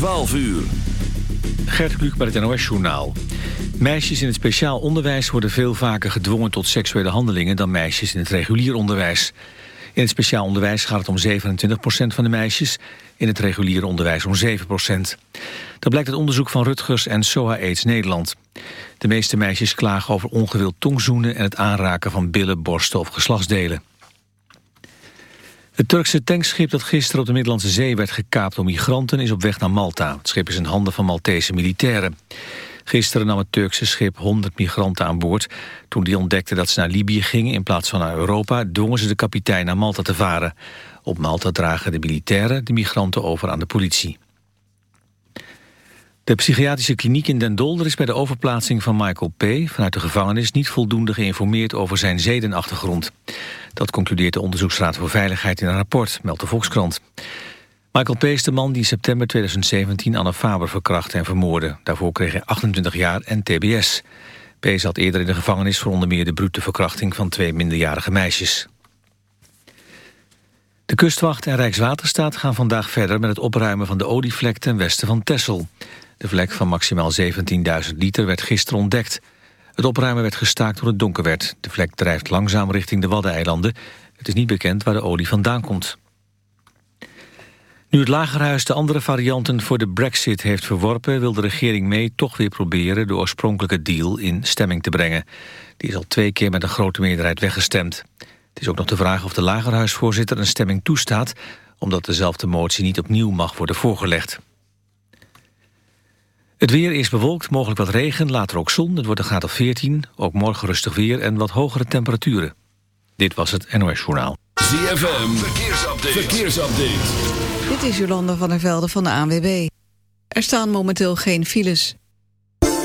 12 uur. Gert Kluk bij het NOS-journaal. Meisjes in het speciaal onderwijs worden veel vaker gedwongen tot seksuele handelingen dan meisjes in het regulier onderwijs. In het speciaal onderwijs gaat het om 27% van de meisjes, in het reguliere onderwijs om 7% Dat blijkt uit onderzoek van Rutgers en SOA AIDS Nederland. De meeste meisjes klagen over ongewild tongzoenen en het aanraken van billen, borsten of geslachtsdelen. Het Turkse tankschip dat gisteren op de Middellandse Zee werd gekaapt door migranten is op weg naar Malta. Het schip is in handen van Maltese militairen. Gisteren nam het Turkse schip 100 migranten aan boord. Toen die ontdekten dat ze naar Libië gingen in plaats van naar Europa... dwongen ze de kapitein naar Malta te varen. Op Malta dragen de militairen de migranten over aan de politie. De psychiatrische kliniek in Den Dolder is bij de overplaatsing van Michael P. vanuit de gevangenis niet voldoende geïnformeerd over zijn zedenachtergrond. Dat concludeert de Onderzoeksraad voor Veiligheid in een rapport, meldt de Volkskrant. Michael P. is de man die in september 2017 Anne Faber verkrachtte en vermoordde. Daarvoor kreeg hij 28 jaar en tbs. P. zat eerder in de gevangenis voor onder meer de brute verkrachting van twee minderjarige meisjes. De kustwacht en Rijkswaterstaat gaan vandaag verder met het opruimen van de olievlek ten westen van Texel. De vlek van maximaal 17.000 liter werd gisteren ontdekt. Het opruimen werd gestaakt toen het donker werd. De vlek drijft langzaam richting de Waddeneilanden. Het is niet bekend waar de olie vandaan komt. Nu het Lagerhuis de andere varianten voor de brexit heeft verworpen... wil de regering mee toch weer proberen de oorspronkelijke deal in stemming te brengen. Die is al twee keer met een grote meerderheid weggestemd. Het is ook nog de vraag of de Lagerhuisvoorzitter een stemming toestaat... omdat dezelfde motie niet opnieuw mag worden voorgelegd. Het weer is bewolkt, mogelijk wat regen, later ook zon. Het wordt een graad of 14, ook morgen rustig weer en wat hogere temperaturen. Dit was het NOS Journaal. ZFM, verkeersupdate. verkeersupdate. Dit is Jolanda van der Velde van de ANWB. Er staan momenteel geen files.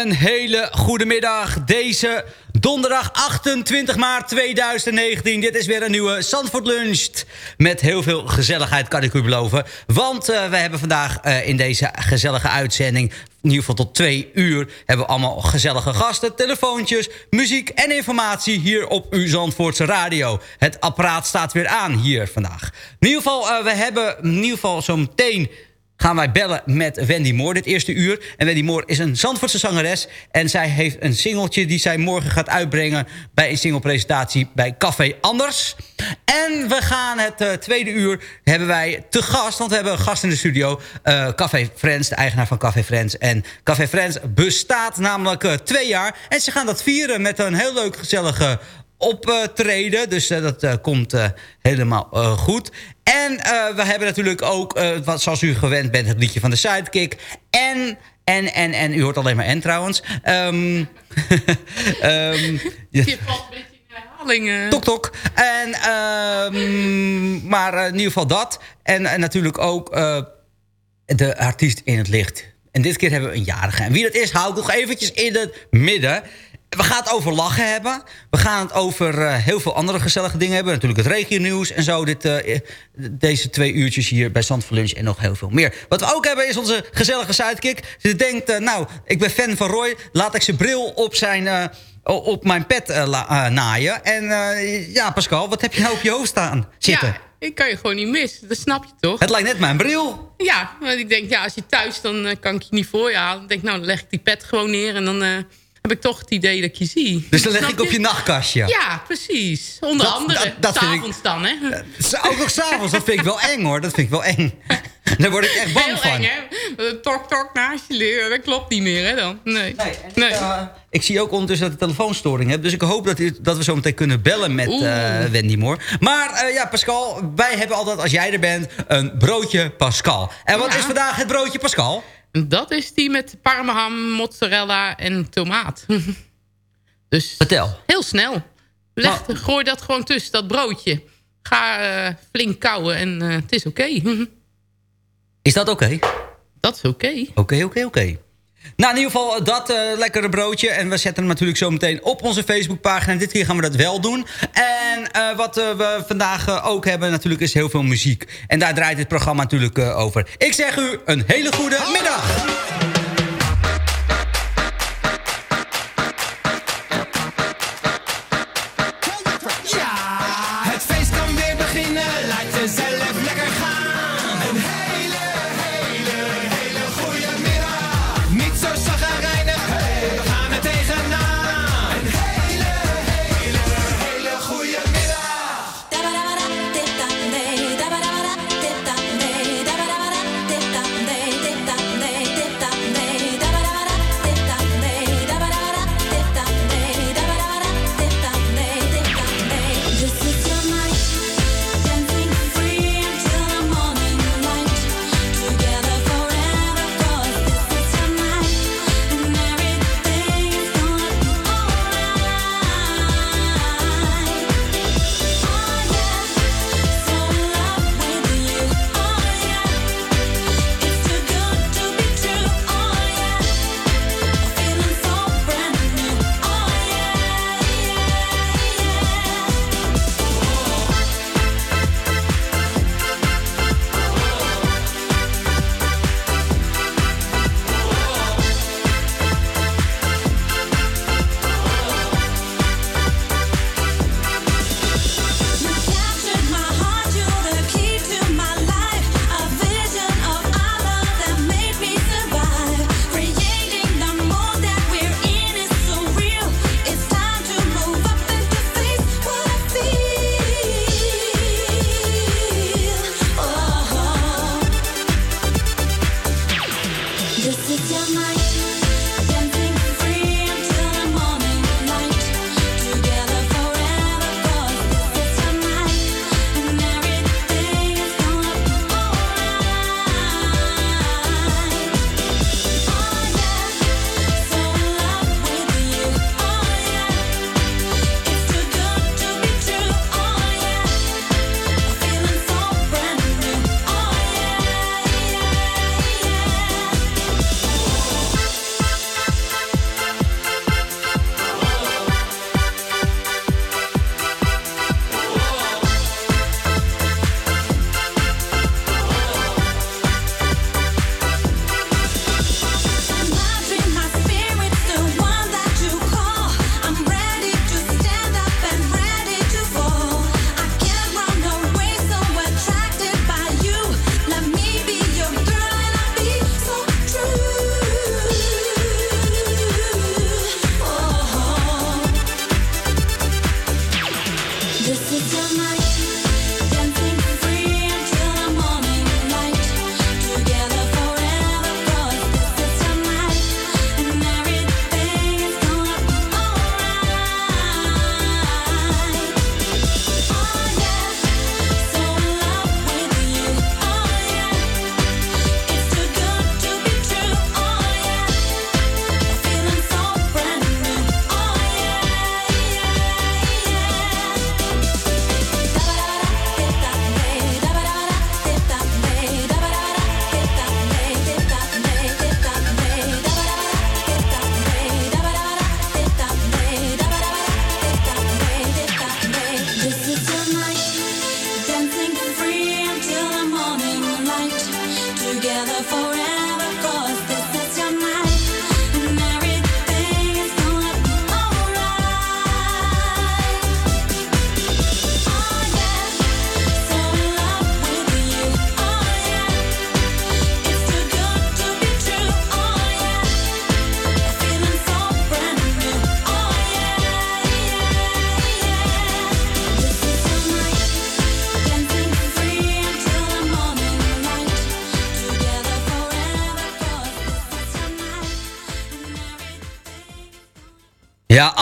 Een hele goede middag. Deze donderdag 28 maart 2019. Dit is weer een nieuwe Zandvoort Lunch. Met heel veel gezelligheid kan ik u beloven. Want uh, we hebben vandaag uh, in deze gezellige uitzending... in ieder geval tot twee uur... hebben we allemaal gezellige gasten, telefoontjes... muziek en informatie hier op uw Zandvoortse radio. Het apparaat staat weer aan hier vandaag. In ieder geval, uh, we hebben in ieder geval zo meteen gaan wij bellen met Wendy Moore dit eerste uur. En Wendy Moore is een Zandvoortse zangeres. En zij heeft een singeltje die zij morgen gaat uitbrengen... bij een singlepresentatie bij Café Anders. En we gaan het uh, tweede uur hebben wij te gast... want we hebben een gast in de studio. Uh, Café Friends, de eigenaar van Café Friends. En Café Friends bestaat namelijk uh, twee jaar. En ze gaan dat vieren met een heel leuk gezellige optreden. Dus uh, dat uh, komt uh, helemaal goed. En we hebben natuurlijk ook, wat, zoals u gewend bent, het liedje van de Sidekick. En, en, en, en, u hoort alleen maar en trouwens. Um, um, Je valt een beetje in herhalingen. Tok, tok. En, um, maar in ieder geval dat. En, en natuurlijk ook de artiest in het licht. En dit keer hebben we een jarige. En wie dat is, hou ik nog eventjes in het midden. We gaan het over lachen hebben. We gaan het over uh, heel veel andere gezellige dingen hebben. Natuurlijk het regionieuws en zo. Dit, uh, deze twee uurtjes hier bij Zand voor Lunch en nog heel veel meer. Wat we ook hebben is onze gezellige sidekick. Ze denkt, uh, nou, ik ben fan van Roy. Laat ik zijn bril op, zijn, op mijn pet naaien. En ja, Pascal, wat heb je nou op je hoofd staan zitten? Ja. Ik kan je gewoon niet missen, dat snap je toch? Het lijkt net mijn bril. Ja, want ik denk, ja, als je thuis, dan kan ik je niet voor je halen. Dan denk ik, nou, dan leg ik die pet gewoon neer en dan heb ik toch het idee dat ik je zie. Dus dan leg ik op je nachtkastje? Ja, precies. Onder dat, andere. Dat, dat s'avonds ik, dan, hè? Ook nog s'avonds. Dat vind ik wel eng, hoor. Dat vind ik wel eng. Daar word ik echt bang Heel van. eng, hè? Tok, tok naast je leren. Dat klopt niet meer, hè, dan? Nee. nee, nee. Uh, ik zie ook ondertussen dat de telefoonstoring hebt. Dus ik hoop dat, u, dat we zo meteen kunnen bellen met uh, Wendy Moore. Maar uh, ja, Pascal, wij hebben altijd, als jij er bent, een broodje Pascal. En wat ja. is vandaag het broodje Pascal? Dat is die met parmaham, mozzarella en tomaat. dus Vertel. Heel snel. Leg, maar, gooi dat gewoon tussen, dat broodje. Ga uh, flink kauwen en uh, het is oké. Okay. is dat oké? Okay? Dat is oké. Oké, oké, oké. Nou, in ieder geval dat uh, lekkere broodje. En we zetten hem natuurlijk zo meteen op onze Facebookpagina. Dit keer gaan we dat wel doen. En uh, wat we vandaag ook hebben natuurlijk is heel veel muziek. En daar draait dit programma natuurlijk over. Ik zeg u een hele goede middag.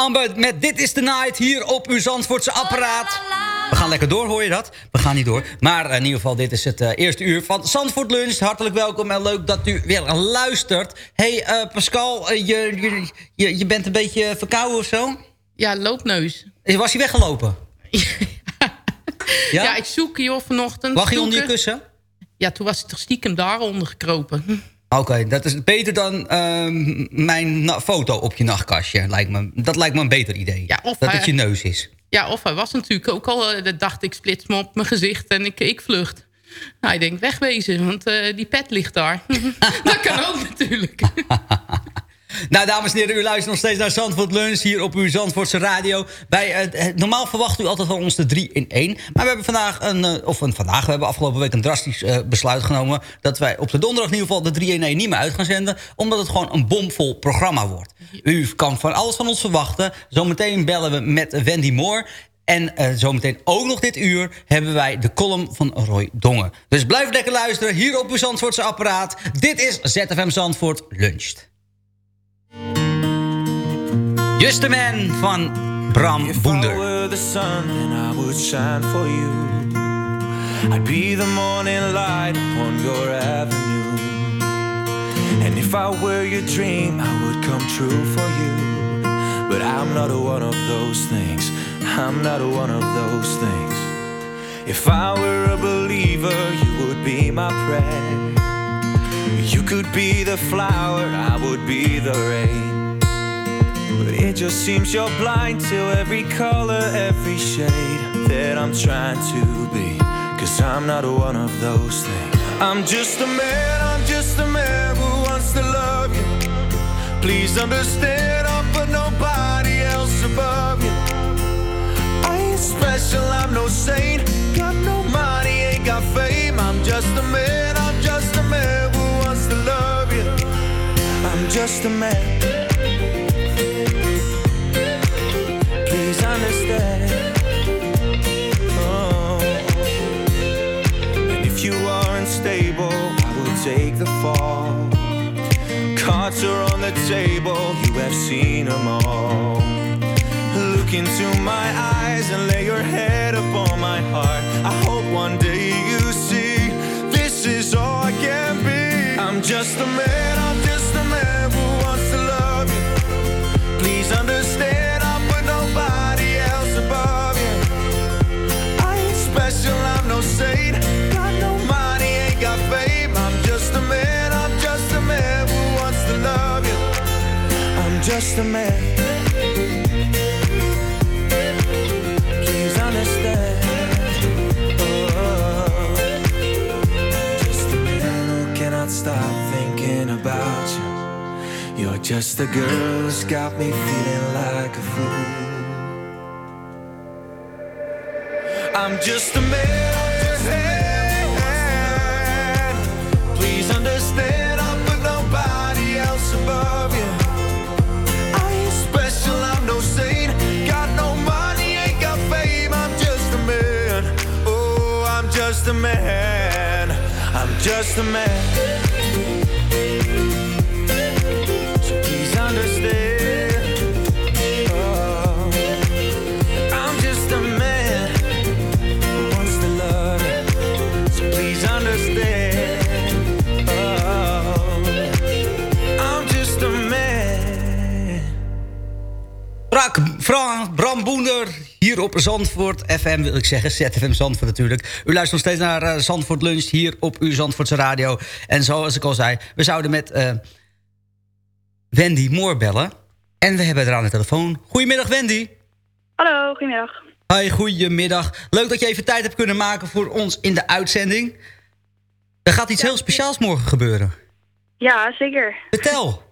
Amber, met Dit is the Night hier op uw Zandvoortse apparaat. We gaan lekker door, hoor je dat? We gaan niet door. Maar in ieder geval, dit is het eh, eerste uur van Zandvoort Lunch. Hartelijk welkom en leuk dat u weer luistert. hey, eh, Pascal, eh, je, je, je, je bent een beetje verkouden of zo? Ja, loopneus. Was hij weggelopen? Ja? ik zoek joh vanochtend. Lag je onder je kussen? Ja, toen was hij toch stiekem daaronder gekropen. Oké, dat is beter dan ehm, mijn foto op je nachtkastje. Lijkt me, dat lijkt me een beter idee. Ja, of dat hij- het je neus is. Ja, of hij was natuurlijk ook al... eh, dat dacht ik, splits me op mijn gezicht en ik, ik vlucht. Nou, ik denk wegwezen, want eh, die pet ligt daar. dat kan ook natuurlijk. Nou, dames en heren, u luistert nog steeds naar Zandvoort Lunch hier op uw Zandvoortse radio. Wij, eh, eh, normaal verwacht u altijd van ons de 3 in 1. Maar we hebben vandaag, een, eh, of een, vandaag, we hebben afgelopen week een drastisch besluit genomen... dat wij op de donderdag in ieder geval de 3 in 1 niet meer uit gaan zenden... omdat het gewoon een bomvol programma wordt. U kan van alles van ons verwachten. Zometeen bellen we met Wendy Moore... En zometeen ook nog dit uur hebben wij de column van Roy Dongen. Dus blijf lekker luisteren hier op uw Zandvoortse apparaat. Dit is ZFM Zandvoort Luncht. Just the Man van Bram Boender. were the sun, then I would shine for you. I'd be the morning light upon your avenue. And if I were your dream, I would come true for you. But I'm not one of those things. I'm not one of those things. If I were a believer, you would be my prayer. You could be the flower, I would be the rain. But it just seems you're blind to every color, every shade that I'm trying to be. Cause I'm not one of those things. I'm just a man, I'm just a man who wants to love you. Please understand, I'll put nobody else above you. I ain't special, I'm no saint. Got no money, ain't got fame. I'm just a man, just a man. Please understand. Oh. And if you are unstable, I will take the fall. Cards are on the table, you have seen them all. Look into my eyes and lay your head upon my heart. I hope one day you see this is all I can be. I'm just a man, man. Please understand. Oh, just a man who cannot stop thinking about you. You're just a girl who's got me feeling like a fool. I'm just a man. I'm just a man. Please understand, I'll put nobody else above you. Just a man. I'm just a man. So please understand. Oh, I'm just a man who wants to love. So please understand. Oh, I'm just a man. Brak, Bram Boender, hier op Zandvoort FM wil ik zeggen. ZFM Zandvoort natuurlijk. U luistert nog steeds naar eh, Zandvoort Lunch hier op uw Zandvoortse radio. En zoals ik al zei, we zouden met eh, Wendy Moore bellen. En we hebben er aan de telefoon. Goedemiddag Wendy. Hallo, goedemiddag. Hoi, goedemiddag. Leuk dat je even tijd hebt kunnen maken voor ons in de uitzending. Er gaat iets heel speciaals morgen gebeuren. Ja, zeker. Vertel.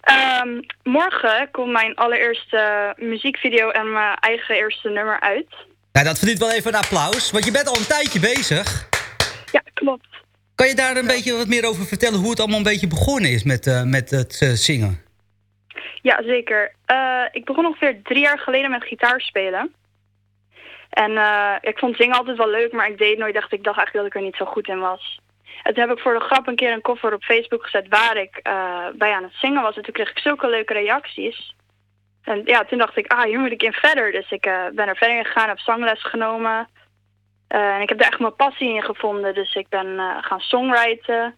Ehm, morgen komt mijn allereerste muziekvideo en mijn eigen eerste nummer uit. Nou, dat verdient wel even een applaus, want je bent al een tijdje bezig. Ja, klopt. Kan je daar een beetje wat meer over vertellen hoe het allemaal een beetje begonnen is met, eh, met het eh, zingen? Ja, zeker. Eh, ik begon ongeveer drie jaar geleden met gitaar spelen. En ik vond zingen altijd wel leuk, maar ik deed nooit echt. Ik dacht eigenlijk dat ik er niet zo goed in was. En toen heb ik voor de grap een keer een koffer op Facebook gezet waar ik eh, bij aan het zingen was. En toen kreeg ik zulke leuke reacties. En ja, toen dacht ik, ah, hier moet ik in verder. Dus ik eh, ben er verder in gegaan, heb zangles genomen. Eh, en ik heb daar echt mijn passie in gevonden. Dus ik ben gaan songwriten.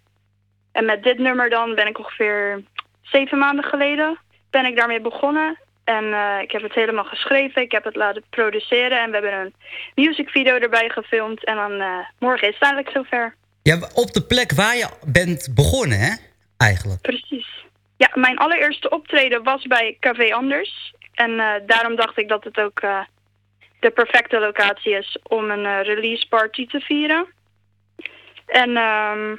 En met dit nummer dan ben ik ongeveer zeven maanden geleden ben ik daarmee begonnen. En ik heb het helemaal geschreven, ik heb het laten produceren en we hebben een musicvideo erbij gefilmd. En dan morgen is het eigenlijk zover. Ja, op de plek waar je bent begonnen, hè? Eigenlijk. Precies. Ja, mijn allereerste optreden was bij Café Anders. En eh, daarom dacht ik dat het ook eh, de perfecte locatie is om een eh, release party te vieren. En ehm,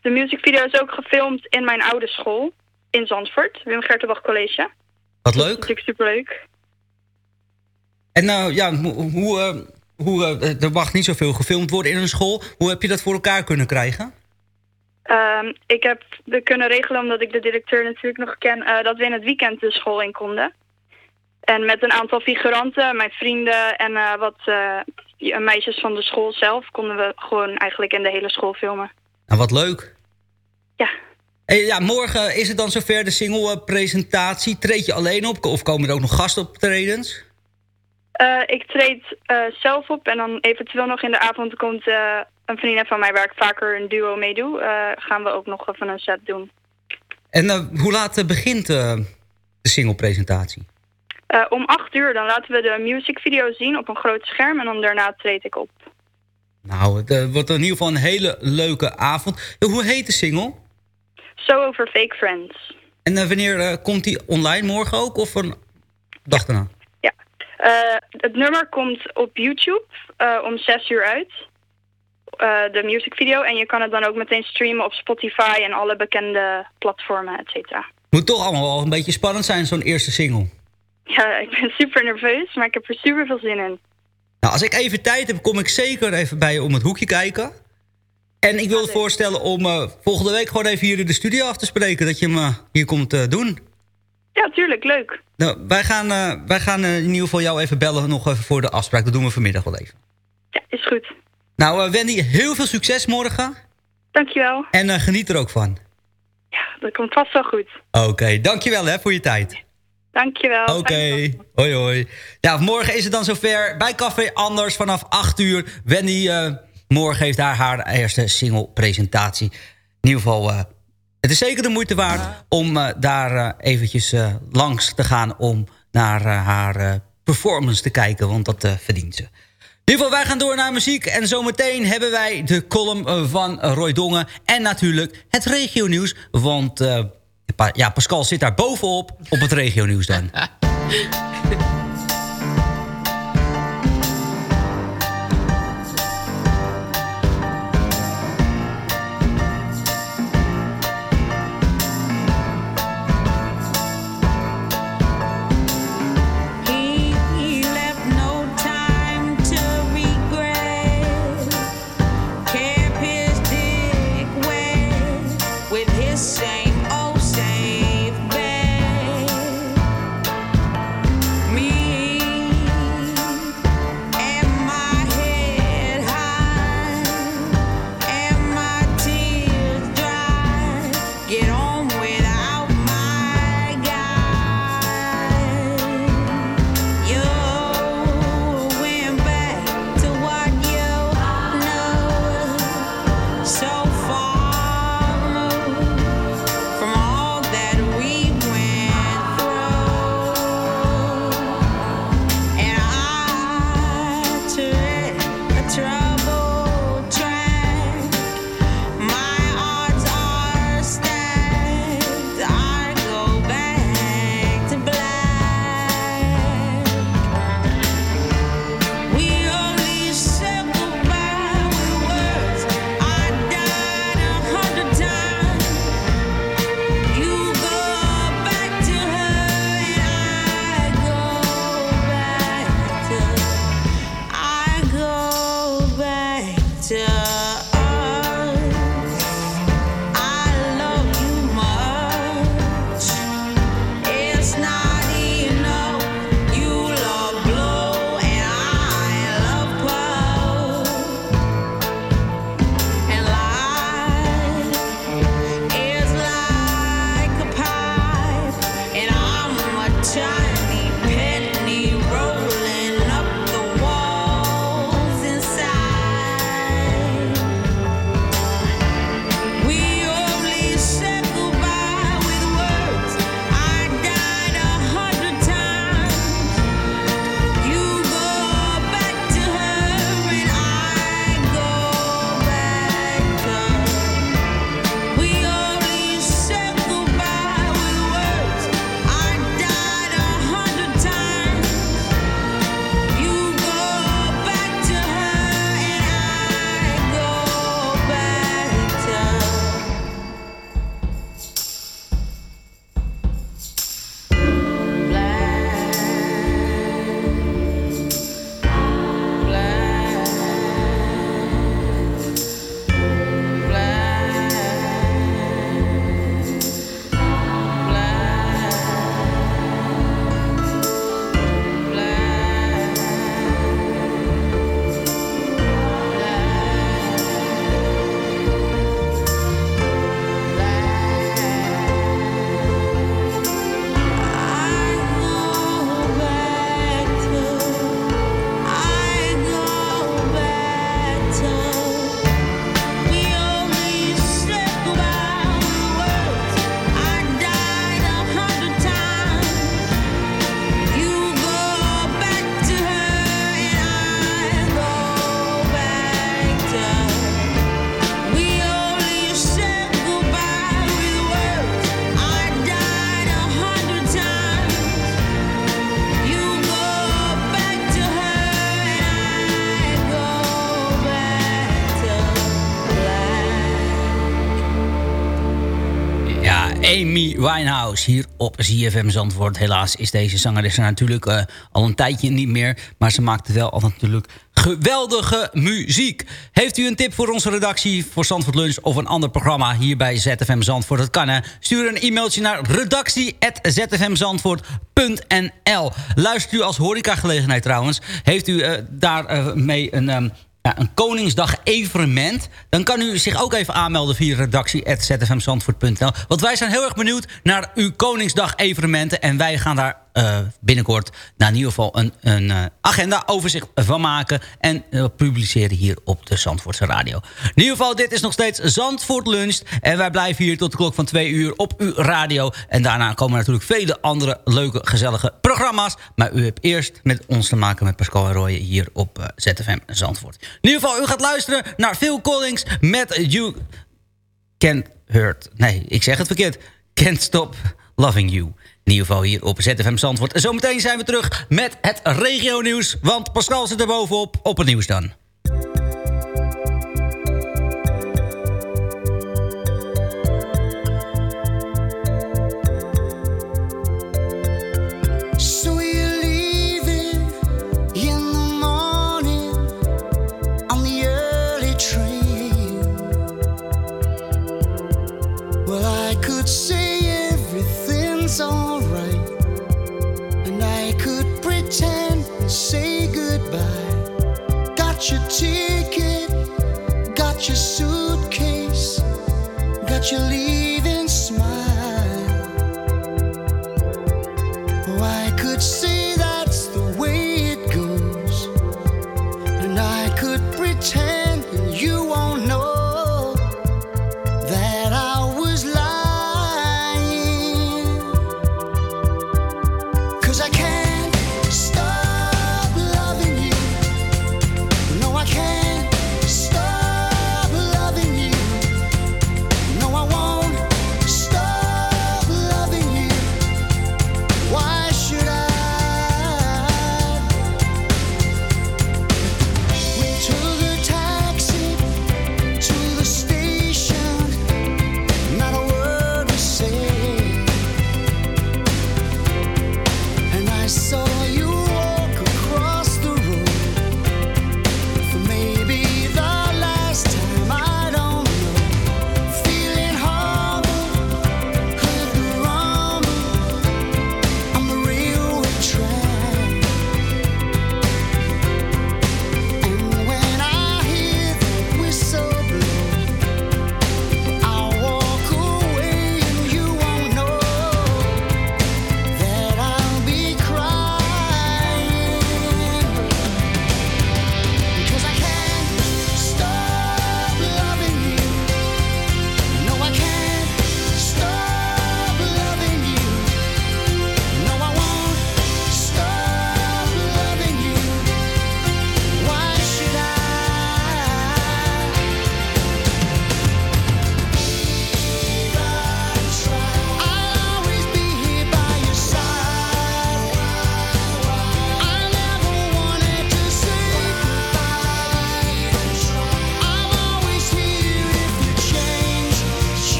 de musicvideo is ook gefilmd in mijn oude school in Zandvoort, Wim Gertenbach College. Wat Dat is leuk. natuurlijk superleuk. En nou, ja, hoe, hoe, hoe, eh, er mag niet zoveel gefilmd worden in een school. Hoe heb je dat voor elkaar kunnen krijgen? Ehm, ik heb we kunnen regelen, omdat ik de directeur natuurlijk nog ken, eh, dat we in het weekend de school in konden. En met een aantal figuranten, mijn vrienden en eh, wat meisjes van de school zelf, konden we gewoon eigenlijk in de hele school filmen. Nou, wat leuk. Ja. Ja, morgen is het dan zover de single-presentatie. Treed je alleen op of komen er ook nog gastoptredens? Eh, ik treed eh, zelf op en dan eventueel nog in de avond komt eh, een vriendin van mij waar ik vaker een duo mee doe. gaan we ook nog even een set doen. En hoe laat begint de single-presentatie? Om acht uur dan laten we de musicvideo zien op een groot scherm en dan daarna treed ik op. Nou, het wordt in ieder geval een hele leuke avond. Hoe heet de single? So over Fake Friends. En wanneer komt die online morgen ook? Of een dag daarna? Eh, het nummer komt op YouTube eh, om 6 uur uit. Eh, de musicvideo. En je kan het dan ook meteen streamen op Spotify en alle bekende platformen, et cetera. Moet toch allemaal wel een beetje spannend zijn, zo'n eerste single. Ja, ik ben super nerveus, maar ik heb er super veel zin in. Nou, als ik even tijd heb, kom ik zeker even bij je om het hoekje kijken. En ik wil het voorstellen om volgende week gewoon even hier in de studio af te spreken. Dat je hem eh, hier komt doen. Ja, tuurlijk, leuk. Nou, wij gaan, eh, wij gaan eh, in ieder geval jou even bellen nog even voor de afspraak. Dat doen we vanmiddag wel even. Ja, is goed. Nou, eh, Wendy, heel veel succes morgen. Dankjewel. En geniet er ook van. Dat komt vast wel goed. Oké, dankjewel hè, voor je tijd. Dankjewel. Oké, hoi hoi. Ja, morgen is het dan zover bij Café Anders vanaf 8 uur. Wendy morgen heeft daar haar eerste single presentatie. In ieder geval, het is zeker de moeite waard om eh, daar eh, eventjes eh, langs te gaan... om naar haar performance te kijken, want dat verdient ze. In ieder geval, wij gaan door naar muziek. En zometeen hebben wij de column van Roy Dongen. En natuurlijk het regionieuws. Want ja, Pascal zit daar bovenop op het regionieuws dan. Winehouse hier op ZFM Zandvoort. Helaas is deze zangeres er natuurlijk eh, al een tijdje niet meer. Maar ze maakte wel altijd natuurlijk geweldige muziek. Heeft u een tip voor onze redactie voor Zandvoort Lunch... of een ander programma hier bij ZFM Zandvoort? Dat kan. Stuur een e-mailtje naar redactie.zfmzandvoort.nl Luistert u als horecagelegenheid trouwens... heeft u eh, daarmee mee een... ehm, ja, een Koningsdag evenement... dan kan u zich ook even aanmelden via redactie.zfmzandvoort.nl. Want wij zijn heel erg benieuwd naar uw Koningsdag evenementen... en wij gaan daar eh, binnenkort nou, in ieder geval een, een eh, agenda overzicht van maken... en eh, publiceren hier op de Zandvoortse Radio. In ieder geval, dit is nog steeds Zandvoort Lunch... en wij blijven hier tot de klok van twee uur op uw radio. En daarna komen natuurlijk vele andere leuke, gezellige programma's. Maar u hebt eerst met ons te maken met Pascal en hier op ZFM Zandvoort. In ieder geval, u gaat luisteren naar Phil Collins met You Can't Hurt. Nee, ik zeg het verkeerd. Can't Stop Loving You. In ieder geval hier op ZFM Zandvoort. En zometeen zijn we terug met het regionieuws. Want Pascal zit er bovenop op het nieuws dan.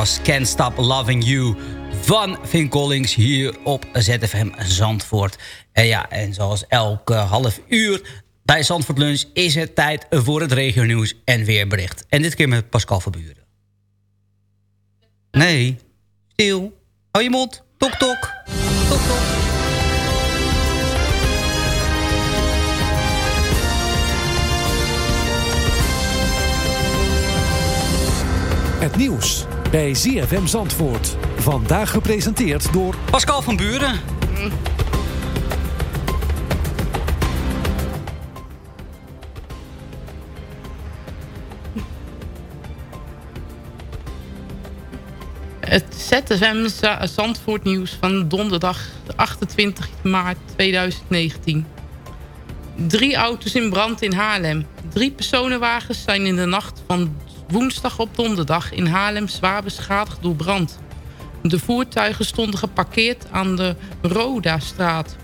Was Can't Stop Loving You van Vin Collins hier op ZFM Zandvoort. En ja, en zoals elke half uur bij Zandvoort Lunch is het tijd voor het regionieuws en weerbericht. En dit keer met Pascal Verburen. Nee, stil. Hou je mond. Tok, tok. Tok, tok. Het nieuws bij ZFM Zandvoort. Vandaag gepresenteerd door... Pascal van Buren. Het ZFM Za- Zandvoort nieuws van donderdag 28 maart 2019. Drie auto's in brand in Haarlem. Drie personenwagens zijn in de nacht van woensdag op donderdag in Haarlem zwaar beschadigd door brand. De voertuigen stonden geparkeerd aan de Roda-straat.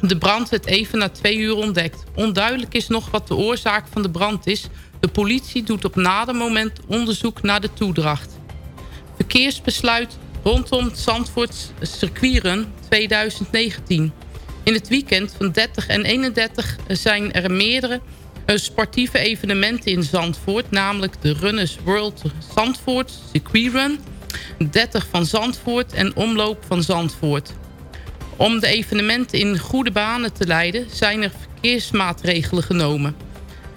De brand werd even na twee uur ontdekt. Onduidelijk is nog wat de oorzaak van de brand is. De politie doet op nader moment onderzoek naar de toedracht. Verkeersbesluit rondom Zandvoort circuitrun 2019. In het weekend van 30 en 31 zijn er meerdere sportieve evenementen in Zandvoort. Namelijk de Runners World Zandvoort circuitrun. 30 van Zandvoort en Omloop van Zandvoort. Om de evenementen in goede banen te leiden zijn er verkeersmaatregelen genomen.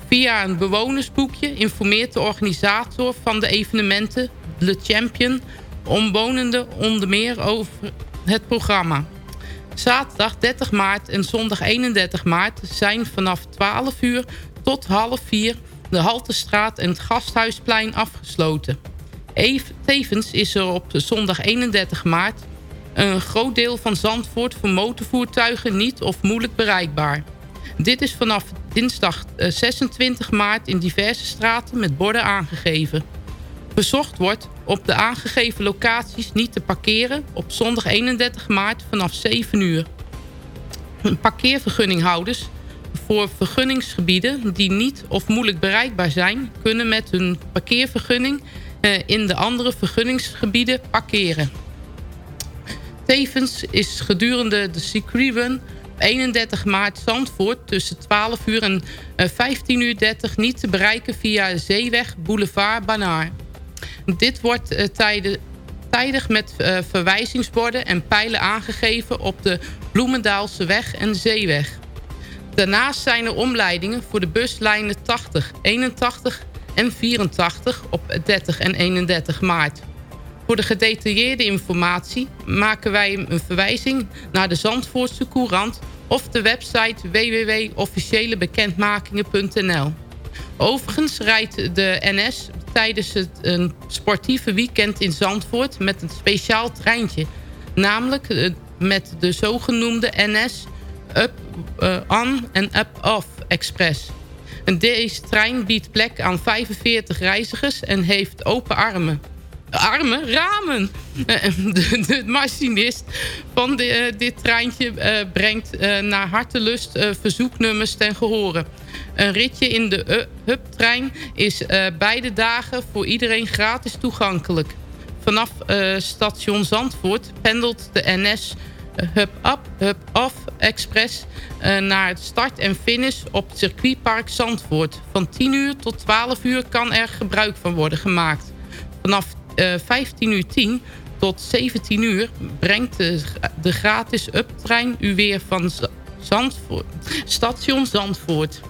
Via een bewonersboekje informeert de organisator van de evenementen, Le Champion, omwonenden onder meer over het programma. Zaterdag 30 maart en zondag 31 maart zijn vanaf 12 uur tot half 4 de Haltestraat en het Gasthuisplein afgesloten. Even- Tevens is er op zondag 31 maart een groot deel van Zandvoort voor motorvoertuigen niet of moeilijk bereikbaar. Dit is vanaf dinsdag eh, 26 maart in diverse straten met borden aangegeven. Verzocht wordt op de aangegeven locaties niet te parkeren op zondag 31 maart vanaf 7 uur. Parkeervergunninghouders voor vergunningsgebieden die niet of moeilijk bereikbaar zijn... kunnen met hun parkeervergunning eh, in de andere vergunningsgebieden parkeren. Tevens is gedurende de circuitrun op 31 maart Zandvoort tussen 12 uur en eh, 15 uur 30 niet te bereiken via Zeeweg Boulevard Banaar. Dit wordt eh, tijdig met eh, verwijzingsborden en pijlen aangegeven op de Bloemendaalse weg en Zeeweg. Daarnaast zijn er omleidingen voor de buslijnen 80, 81 en 84 op 30 en 31 maart. Voor de gedetailleerde informatie maken wij een verwijzing naar de Zandvoortse Courant of de website www.officiëlebekendmakingen.nl. Overigens rijdt de NS tijdens het een sportieve weekend in Zandvoort met een speciaal treintje. Namelijk eh, met de zogenoemde NS Up eh, On en Up Off Express. En deze trein biedt plek aan 45 reizigers en heeft open armen. Armen? Ramen! Eh, De, de machinist van de, eh, dit treintje brengt naar hartelust verzoeknummers ten gehore. Een ritje in de hubtrein is beide dagen voor iedereen gratis toegankelijk. Vanaf station Zandvoort pendelt de NS Hub Up, Hub Off Express eh, naar het start en finish op het circuitpark Zandvoort. Van 10 uur tot 12 uur kan er gebruik van worden gemaakt. Vanaf eh 15 uur 10 tot 17 uur brengt de, gratis Up-trein u weer van Zandvoort, station Zandvoort.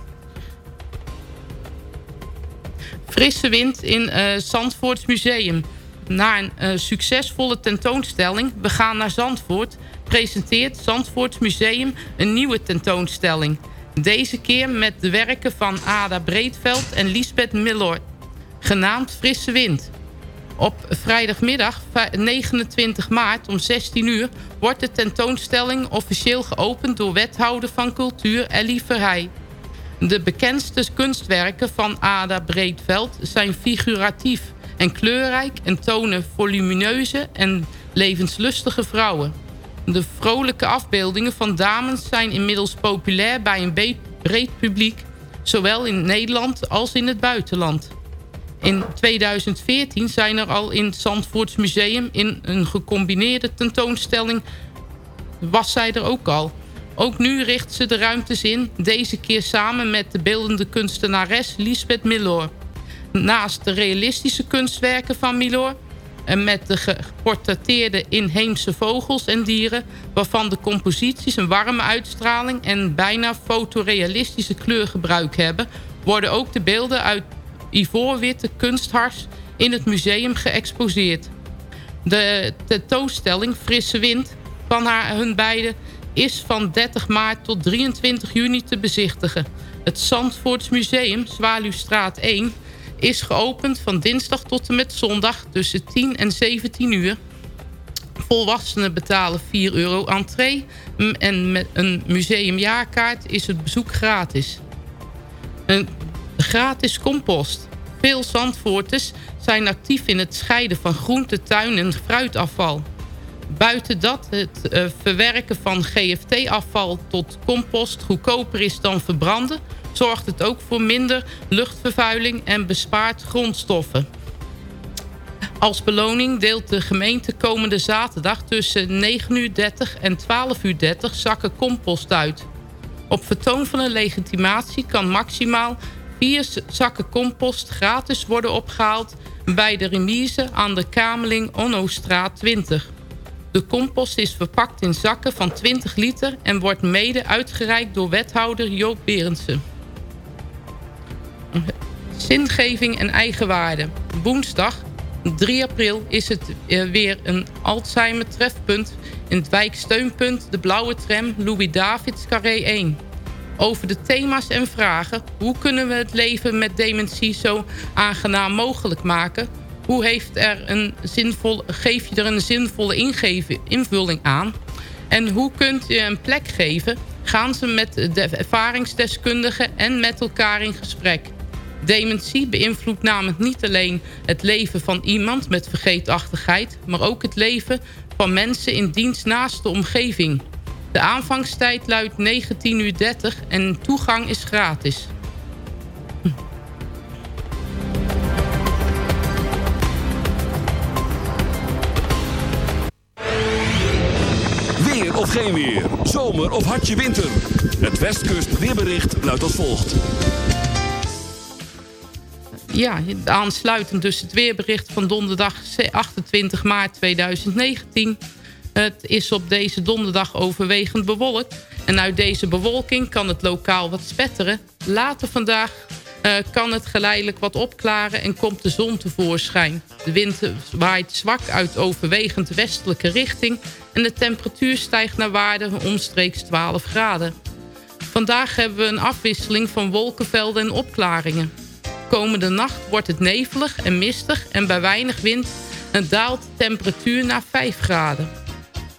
Frisse wind in eh Zandvoorts Museum. Na een succesvolle tentoonstelling We gaan naar Zandvoort... presenteert Zandvoorts Museum een nieuwe tentoonstelling. Deze keer met de werken van Ada Breedveld en Lisbeth Millor. Genaamd Frisse Wind. Op vrijdagmiddag 29 maart om 16 uur... wordt de tentoonstelling officieel geopend door wethouder van cultuur Ellie Verheij. De bekendste kunstwerken van Ada Breedveld zijn figuratief en kleurrijk... en tonen volumineuze en levenslustige vrouwen. De vrolijke afbeeldingen van dames zijn inmiddels populair bij een breed publiek... zowel in Nederland als in het buitenland. In 2014 zijn er al in het Zandvoorts Museum... in een gecombineerde tentoonstelling was zij er ook al. Ook nu richt ze de ruimtes in, deze keer samen met de beeldende kunstenares Lisbeth Milor. Naast de realistische kunstwerken van Milor... en met de geportretteerde inheemse vogels en dieren... waarvan de composities een warme uitstraling... en bijna fotorealistische kleurgebruik hebben... worden ook de beelden uit ivoorwitte kunsthars in het museum geëxposeerd. De tentoonstelling Frisse Wind van haar, hun beiden is van 30 maart tot 23 juni te bezichtigen. Het Zandvoorts Museum, Zwaluwstraat 1, is geopend van dinsdag tot en met zondag tussen 10 en 17 uur. Volwassenen betalen 4 euro entree en met een museumjaarkaart is het bezoek gratis. Een gratis compost. Veel Zandvoorters zijn actief in het scheiden van groente, tuin en fruitafval. Buiten dat het uh, verwerken van GFT-afval tot compost goedkoper is dan verbranden... zorgt het ook voor minder luchtvervuiling en bespaart grondstoffen. Als beloning deelt de gemeente komende zaterdag tussen 9.30 uur en 12.30 uur zakken compost uit. Op vertoon van een legitimatie kan maximaal vier zakken compost gratis worden opgehaald... bij de remise aan de Kameling Onnostraat 20. De compost is verpakt in zakken van 20 liter... en wordt mede uitgereikt door wethouder Joop Berendsen. Zingeving en eigenwaarde. Woensdag 3 april is het eh, weer een Alzheimer trefpunt... in het wijksteunpunt De Blauwe Tram Louis Davids Carré 1 over de thema's en vragen. Hoe kunnen we het leven met dementie zo aangenaam mogelijk maken? Hoe heeft er een zinvol, geef je er een zinvolle invulling aan? En hoe kunt je een plek geven? Gaan ze met de ervaringsdeskundigen en met elkaar in gesprek? Dementie beïnvloedt namelijk niet alleen het leven van iemand met vergeetachtigheid... maar ook het leven van mensen in dienst naast de omgeving. De aanvangstijd luidt 19.30 uur en toegang is gratis. Weer of geen weer, zomer of hartje winter. Het Westkust weerbericht luidt als volgt. Ja, aansluitend dus het weerbericht van donderdag 28 maart 2019... Het is op deze donderdag overwegend bewolkt. En uit deze bewolking kan het lokaal wat spetteren. Later vandaag uh, kan het geleidelijk wat opklaren en komt de zon tevoorschijn. De wind waait zwak uit overwegend westelijke richting... en de temperatuur stijgt naar waarde omstreeks 12 graden. Vandaag hebben we een afwisseling van wolkenvelden en opklaringen. Komende nacht wordt het nevelig en mistig en bij weinig wind... daalt de temperatuur naar 5 graden.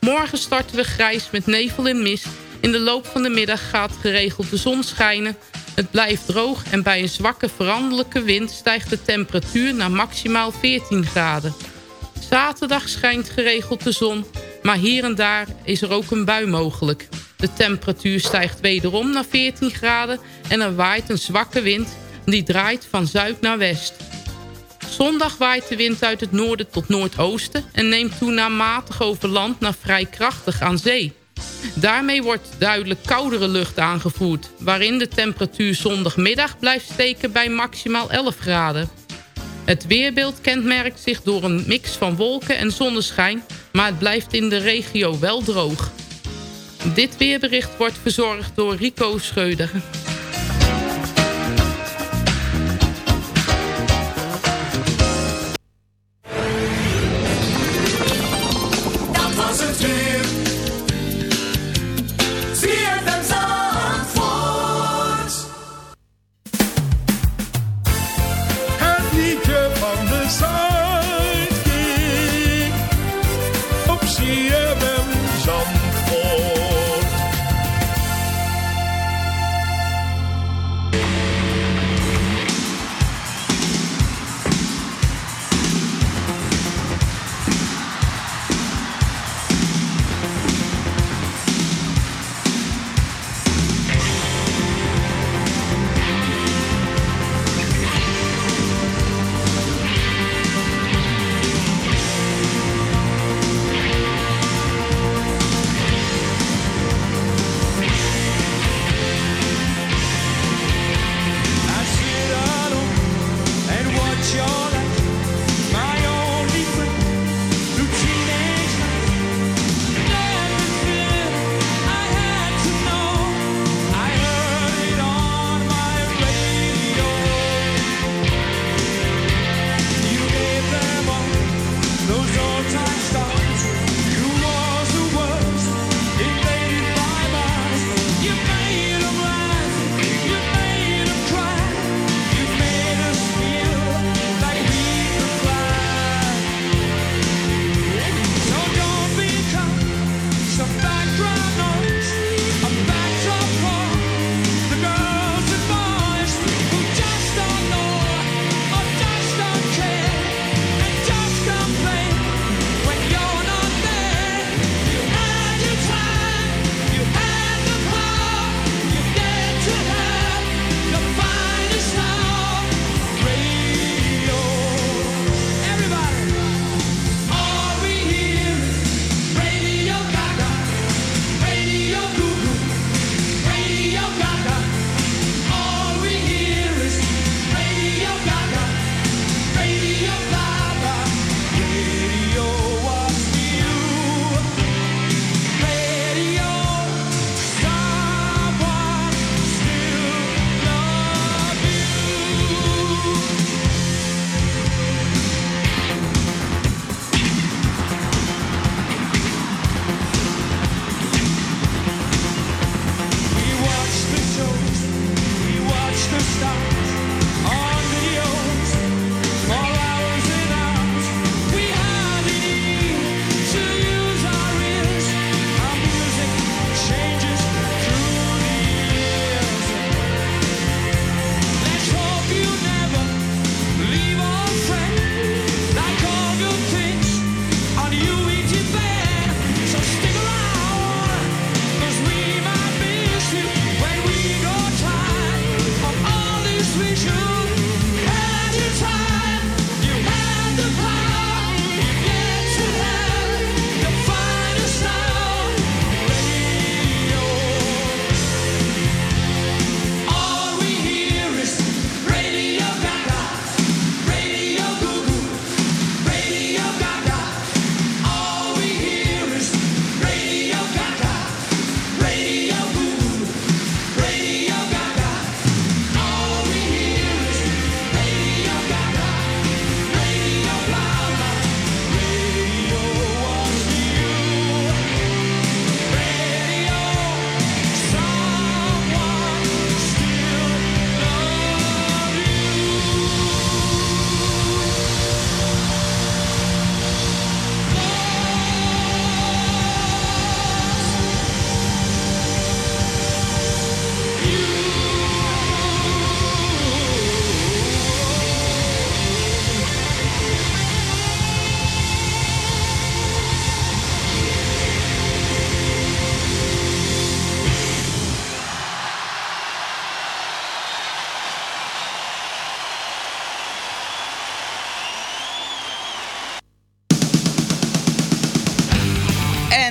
Morgen starten we grijs met nevel en mist. In de loop van de middag gaat geregeld de zon schijnen. Het blijft droog en bij een zwakke veranderlijke wind... stijgt de temperatuur naar maximaal 14 graden. Zaterdag schijnt geregeld de zon, maar hier en daar is er ook een bui mogelijk. De temperatuur stijgt wederom naar 14 graden... en er waait een zwakke wind die draait van zuid naar west. Zondag waait de wind uit het noorden tot noordoosten... en neemt toen naar matig over land naar vrij krachtig aan zee. Daarmee wordt duidelijk koudere lucht aangevoerd... waarin de temperatuur zondagmiddag blijft steken bij maximaal 11 graden. Het weerbeeld kenmerkt zich door een mix van wolken en zonneschijn... maar het blijft in de regio wel droog. Dit weerbericht wordt verzorgd door Rico Scheuder.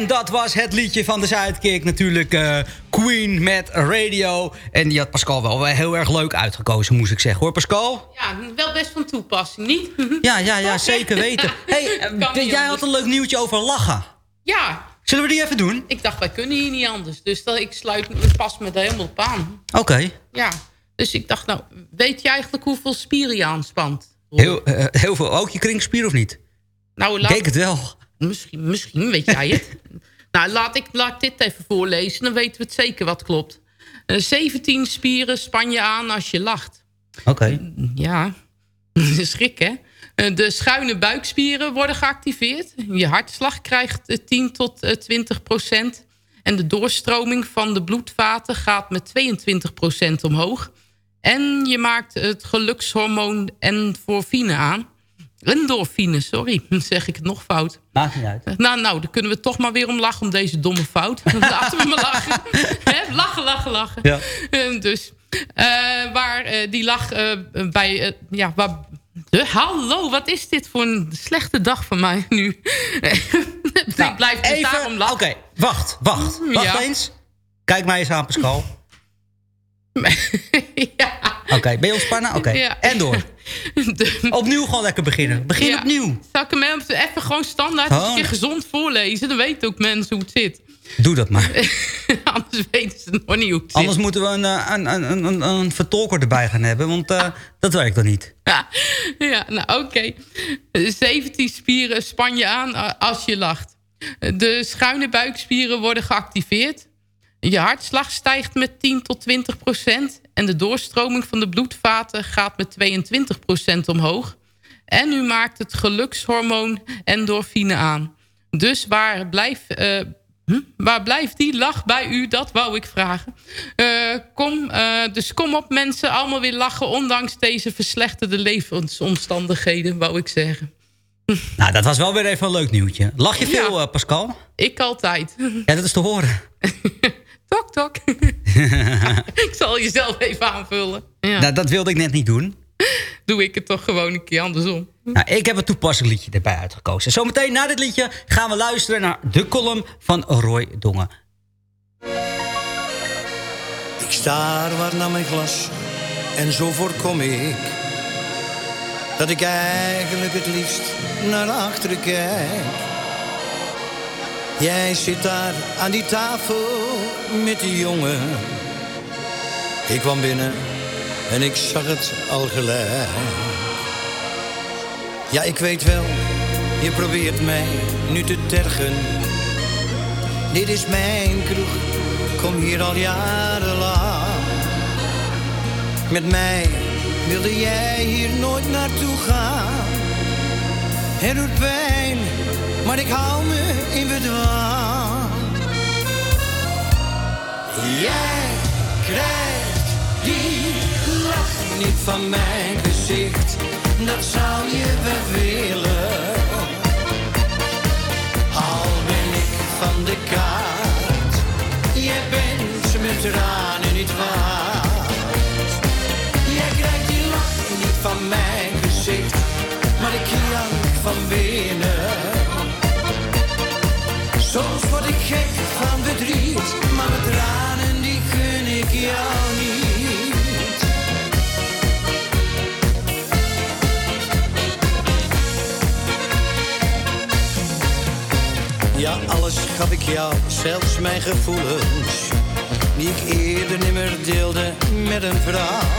Dat was het liedje van de Sidekick. Natuurlijk eh, Queen met Radio. En die had Pascal wel heel erg leuk uitgekozen, moest ik zeggen. Hoor, Pascal? Ja, wel best van toepassing, niet? Ja, ja, ja zeker weten. hey, eh, jij had een leuk nieuwtje over lachen. Ja. Zullen we die even doen? Ik dacht, wij kunnen hier niet anders. Dus dat, ik sluit, ik pas me er helemaal op aan. Oké. Ja. Dus ik dacht, nou, weet je eigenlijk hoeveel spieren je aanspant? Heel, eh, heel veel. Ook je kringspier of niet? Nou, Ik denk het wel. Misschien, misschien weet jij het. nou, laat ik, laat ik dit even voorlezen. Dan weten we het zeker wat klopt. Eh, 17 spieren span je aan als je lacht. Oké. Ja, schrik hè. Eh, De schuine buikspieren worden geactiveerd. Je hartslag krijgt eh, 10 tot eh, 20 procent. En de doorstroming van de bloedvaten gaat met 22 procent omhoog. En je maakt het gelukshormoon endorfine aan. Endorfine, sorry, zeg ik het nog fout. Maakt niet uit. Nou, nou, dan kunnen we toch maar weer om lachen om deze domme fout. Laten we maar lachen. Hè? lachen, lachen, lachen. Ja. Eh, dus eh, waar eh, die lach eh, bij... ja, waar, de, hallo, wat is dit voor een slechte dag van mij nu? ik blijf dus daarom lachen. Oké, wacht, wacht. Wacht Ja. eens. Kijk mij eens aan, Pascal. Oké, ben je ontspannen? Oké, Ja. en door. Opnieuw gewoon lekker beginnen. Begin Ja. opnieuw. Zal ik hem even gewoon standaard Oh. een keer gezond voorlezen? Dan weten ook mensen hoe het zit. Doe dat maar. Anders weten ze nog niet hoe het zit. Anders moeten we een, eh, een, een, een, een, vertolker erbij gaan hebben, want eh, dat werkt dan niet. Ja, ja nou oké. 17 spieren span je aan eh, als je lacht. De schuine buikspieren worden geactiveerd. Je hartslag stijgt met 10 tot 20 procent. En de doorstroming van de bloedvaten gaat met 22 procent omhoog. En u maakt het gelukshormoon endorfine aan. Dus waar blijft, eh, hm? waar blijft die lach bij u? Dat wou ik vragen. Eh, kom, eh, dus kom op mensen, allemaal weer lachen... ondanks deze verslechterde levensomstandigheden, wou ik zeggen. Nou, dat was wel weer even een leuk nieuwtje. Lach je veel, Pascal? Ik altijd. Ja, dat is te horen. tok, tok. ik zal jezelf even aanvullen. Ja. Nou, dat wilde ik net niet doen. Doe ik het toch gewoon een keer andersom. Nou, ik heb een toepasselijk liedje erbij uitgekozen. Zometeen na dit liedje gaan we luisteren naar de column van Roy Dongen. Ik staar waar naar mijn glas en zo voorkom ik dat ik eigenlijk het liefst naar achteren kijk. Jij zit daar aan die tafel met die jongen. Ik kwam binnen en ik zag het al gelijk. Ja, ik weet wel, je probeert mij nu te tergen. Dit is mijn kroeg, kom hier al jarenlang. Met mij wilde jij hier nooit naartoe gaan. Het doet pijn, maar ik hou me in bedwang. Jij krijgt die lach niet van mijn gezicht, dat zou je wel willen. Al ben ik van de kaart, jij bent tranen jou, zelfs mijn gevoelens, die ik eerder nimmer deelde met een vrouw.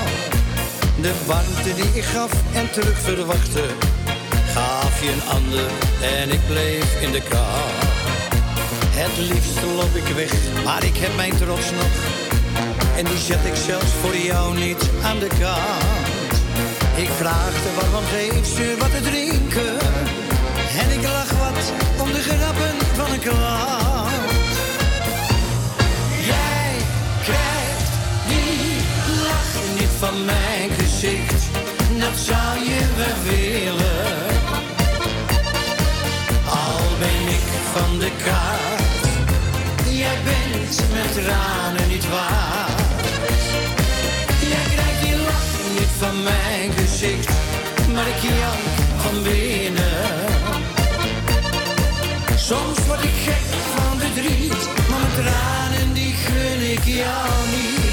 De warmte die ik gaf en terug verwachtte, gaf je een ander en ik bleef in de kou. Het liefst loop ik weg, maar ik heb mijn trots nog. En die zet ik zelfs voor jou niet aan de kant. Ik vraagde waarom geeft ze wat te drinken. En ik lach wat om de grappen van een klant. Dat zou je wel willen. Al ben ik van de kaart. Jij bent met tranen niet waard. Jij krijgt die lach niet van mijn gezicht. Maar ik jank van binnen. Soms word ik gek van verdriet, maar tranen die gun ik jou niet.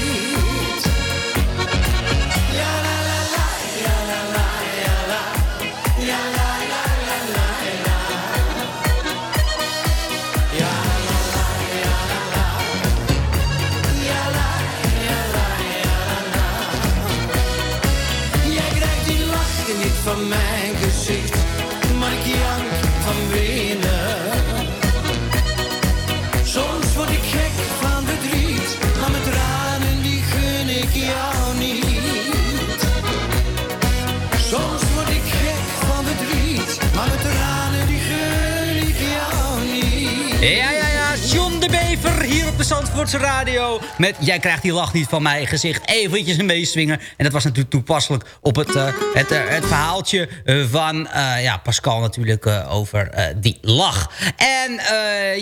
Ja, ja, ja, John de Bever hier op de Zandvoortse Radio. Met Jij krijgt die lach niet van mij gezicht. Eventjes een meeswingen. En dat was natuurlijk toepasselijk op het, eh, het, eh, het verhaaltje eh, van ja, Pascal natuurlijk over die lach. En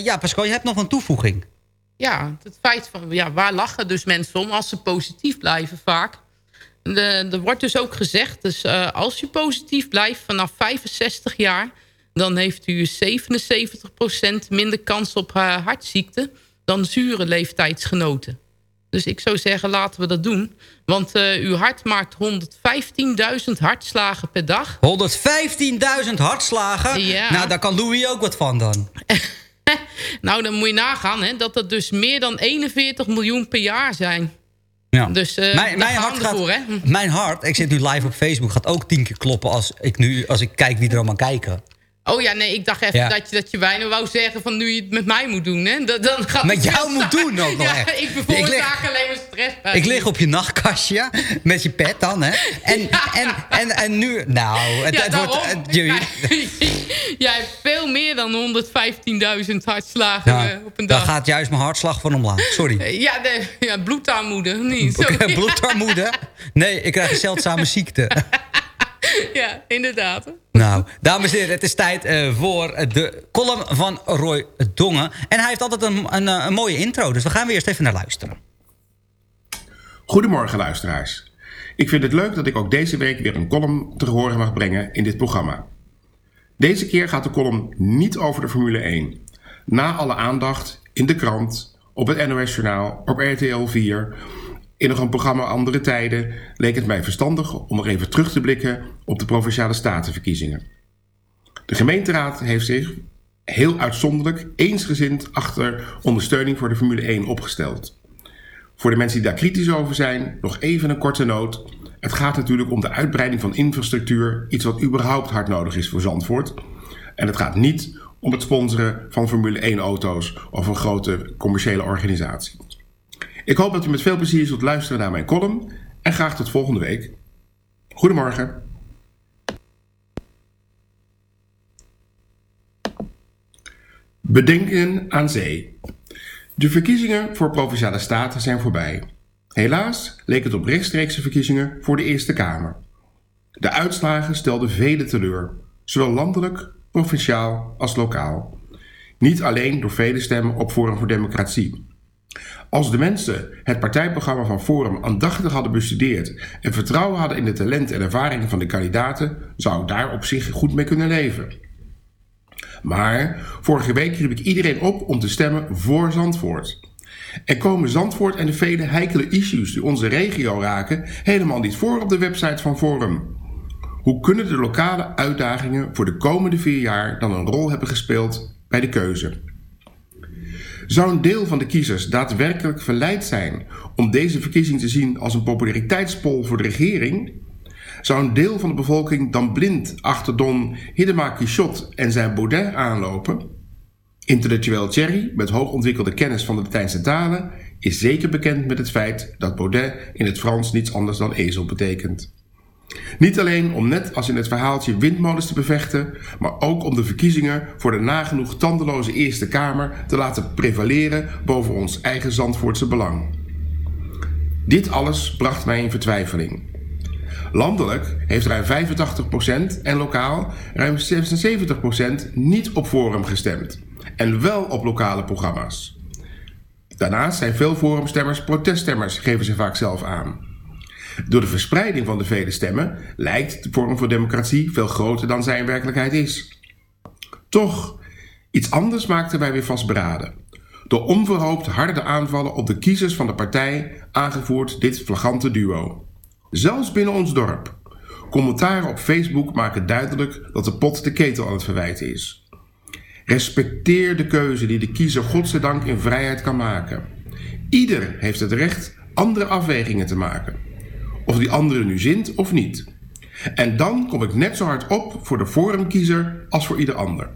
ja, Pascal, je hebt nog een toevoeging. Ja, het feit van, ja, waar lachen dus mensen om als ze positief blijven vaak. Er wordt dus ook gezegd, dus als je positief blijft vanaf 65 jaar... dan heeft u 77% minder kans op eh, hartziekte dan zure leeftijdsgenoten. Dus ik zou zeggen, laten we dat doen. Want eh, uw hart maakt 115.000 hartslagen per dag. 115.000 hartslagen? Ja. Nou, daar kan Louis ook wat van dan. Nou, dan moet je nagaan hè, dat dat dus meer dan 41 miljoen per jaar zijn. Ja. Dus eh mijn, hart gaat, ervoor, hè? mijn hart, ik zit nu live op Facebook, gaat ook tien keer kloppen als ik, nu, als ik kijk wie er allemaal kijken. Oh ja, nee, ik dacht even Ja. dat, je, dat je bijna wou zeggen van nu je het met mij moet doen. Hè? Dat, dan gaat Met jou moet doen ook nog Ja, echt. ik veroorzaak alleen maar stress bij Ik lig op je nachtkastje met je pet dan, hè? En, en, en, en nu, nou, het, Ja, het wordt... het- je- Jij hebt veel meer dan 115.000 hartslagen ja, eh, op een dag. daar gaat juist mijn hartslag van omlaag, sorry. Eh, Ja, de, ja bloedarmoede. Niet, Ik sorry. bloedarmoede. Nee, ik krijg een zeldzame ziekte. Ja, inderdaad. Nou, dames en heren, het is tijd eh, voor de column van Roy Dongen. En hij heeft altijd een, een, eh, een mooie intro, dus we gaan weer eerst even naar luisteren. Goedemorgen luisteraars. Ik vind het leuk dat ik ook deze week weer een column te horen mag brengen in dit programma. Deze keer gaat de column niet over de Formule 1. Na alle aandacht in de krant, op het NOS-journaal, op RTL 4... in nog een programma Andere Tijden... leek het mij verstandig om nog even terug te blikken op de Provinciale Statenverkiezingen. De gemeenteraad heeft zich heel uitzonderlijk eensgezind achter ondersteuning voor de Formule 1 opgesteld. Voor de mensen die daar kritisch over zijn, nog even een korte noot. Het gaat natuurlijk om de uitbreiding van infrastructuur, iets wat überhaupt hard nodig is voor Zandvoort. En het gaat niet om het sponsoren van Formule 1 auto's of een grote commerciële organisatie. Ik hoop dat u met veel plezier zult luisteren naar mijn column en graag tot volgende week. Goedemorgen. Bedenken aan zee. De verkiezingen voor Provinciale Staten zijn voorbij. Helaas leek het op rechtstreekse verkiezingen voor de Eerste Kamer. De uitslagen stelden velen teleur, zowel landelijk, provinciaal als lokaal. Niet alleen door vele stemmen op Forum voor Democratie. Als de mensen het partijprogramma van Forum aandachtig hadden bestudeerd en vertrouwen hadden in de talent en ervaringen van de kandidaten, zou daar op zich goed mee kunnen leven. Maar vorige week riep ik iedereen op om te stemmen voor Zandvoort. Er komen Zandvoort en de vele heikele issues die onze regio raken helemaal niet voor op de website van Forum. Hoe kunnen de lokale uitdagingen voor de komende vier jaar dan een rol hebben gespeeld bij de keuze? Zou een deel van de kiezers daadwerkelijk verleid zijn om deze verkiezing te zien als een populariteitspol voor de regering? Zou een deel van de bevolking dan blind achter Don Hidema Quichot en zijn Baudet aanlopen? Intellectueel Thierry, met hoogontwikkelde kennis van de Latijnse talen, is zeker bekend met het feit dat Baudet in het Frans niets anders dan ezel betekent. Niet alleen om net als in het verhaaltje windmolens te bevechten, maar ook om de verkiezingen voor de nagenoeg tandeloze Eerste Kamer te laten prevaleren boven ons eigen Zandvoortse belang. Dit alles bracht mij in vertwijfeling. Landelijk heeft ruim 85% en lokaal ruim 76% niet op Forum gestemd en wel op lokale programma's. Daarnaast zijn veel Forumstemmers proteststemmers, geven ze vaak zelf aan. Door de verspreiding van de vele stemmen lijkt de Forum voor Democratie veel groter dan zijn werkelijkheid is. Toch, iets anders maakte mij weer vastberaden. door onverhoopt harde aanvallen op de kiezers van de partij aangevoerd dit flagrante duo. Zelfs binnen ons dorp. Commentaren op Facebook maken duidelijk dat de pot de ketel aan het verwijten is. Respecteer de keuze die de kiezer godzijdank in vrijheid kan maken. Ieder heeft het recht andere afwegingen te maken. Of die andere nu zint of niet. En dan kom ik net zo hard op voor de forumkiezer als voor ieder ander.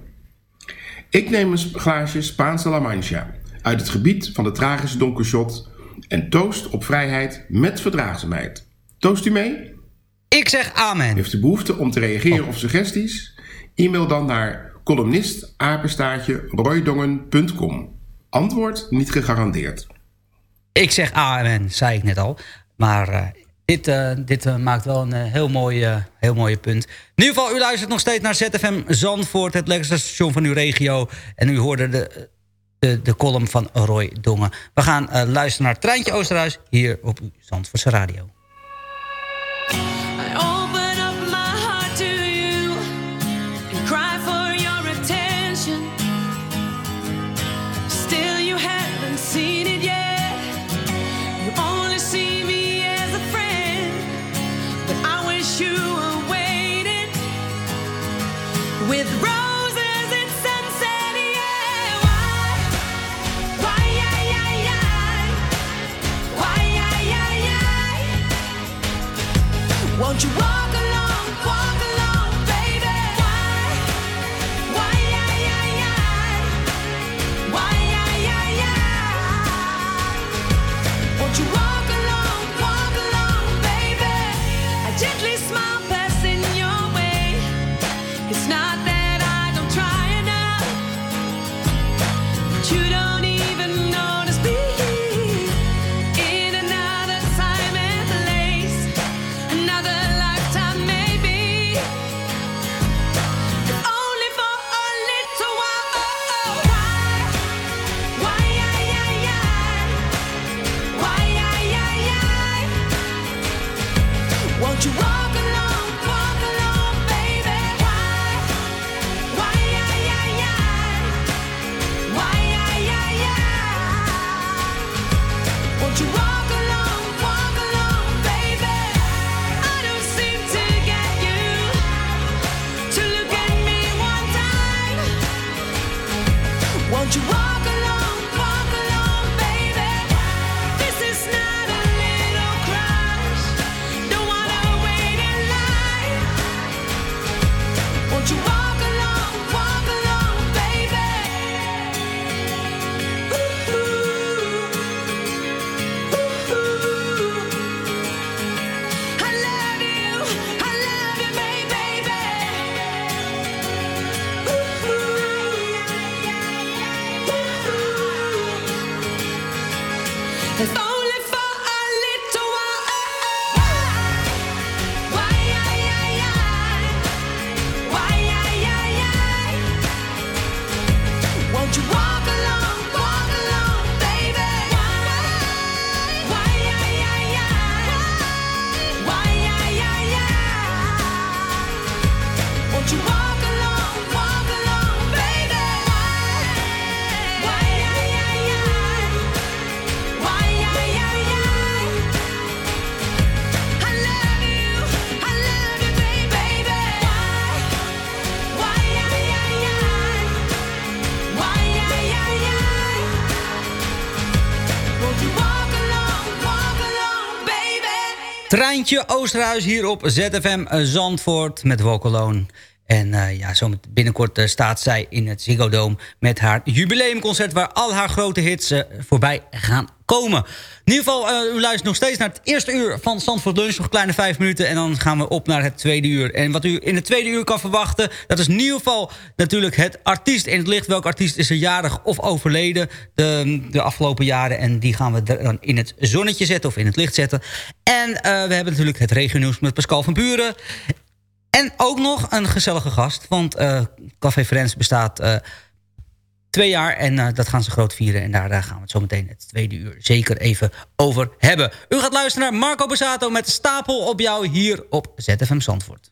Ik neem een glaasje Spaanse La Mancha uit het gebied van de tragische Don Quixote en toost op vrijheid met verdraagzaamheid. Toost u mee? Ik zeg amen. Heeft u behoefte om te reageren of suggesties? E-mail dan naar columnist apenstaartje roydongen.com. Antwoord niet gegarandeerd. Ik zeg amen, zei ik net al. Maar uh, dit, uh, dit uh, maakt wel een heel, mooi, heel mooie punt. In ieder geval, u luistert nog steeds naar ZFM Zandvoort... het lekkerste station van uw regio. En u hoorde de, de, de column van Roy Dongen. We gaan luisteren naar Treintje Oosterhuis... hier op uw Zandvoortse Radio. Treintje Oosterhuis hier op ZFM Zandvoort met Wokaloon. En uh, ja, zo binnenkort uh, staat zij in het Ziggo Dome met haar jubileumconcert... waar al haar grote hits uh, voorbij gaan komen. In ieder geval, u luistert nog steeds naar het eerste uur van Zandvoort Lunch. Nog kleine vijf minuten en dan gaan we op naar het tweede uur. En wat u in het tweede uur kan verwachten... dat is in ieder geval natuurlijk het artiest in het licht. Welk artiest is er jarig of overleden de, de afgelopen jaren... en die gaan we dan in het zonnetje zetten of in het licht zetten. En we hebben natuurlijk het regionieuws met Pascal van Buren... En ook nog een gezellige gast. Want uh, Café Friends bestaat uh, twee jaar. En uh, dat gaan ze groot vieren. En daar, daar gaan we het zo meteen het tweede uur zeker even over hebben. U gaat luisteren naar Marco Besato met Stapel op jou hier op ZFM Zandvoort.